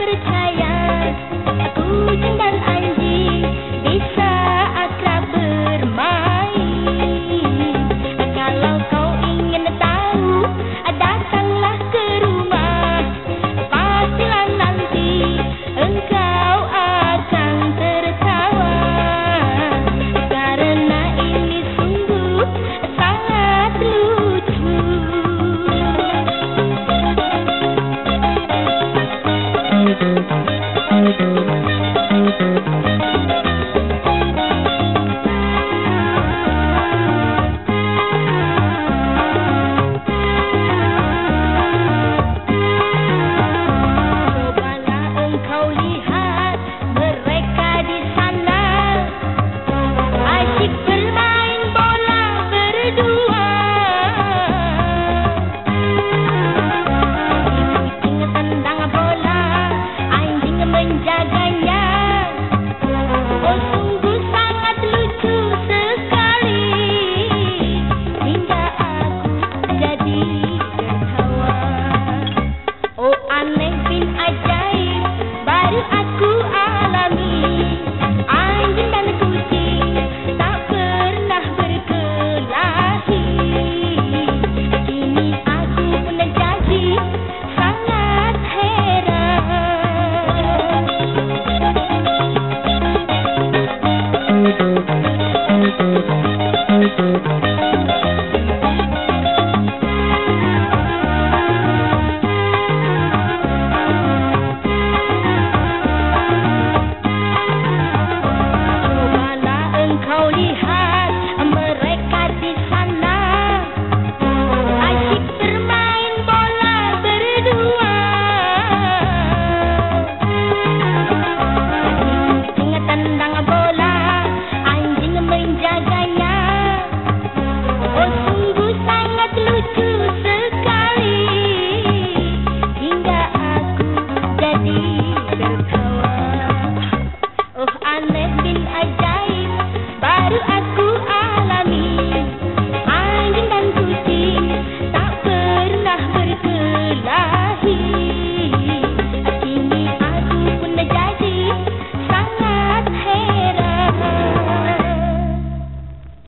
but it's penjaganya Oh sungguh ready to come.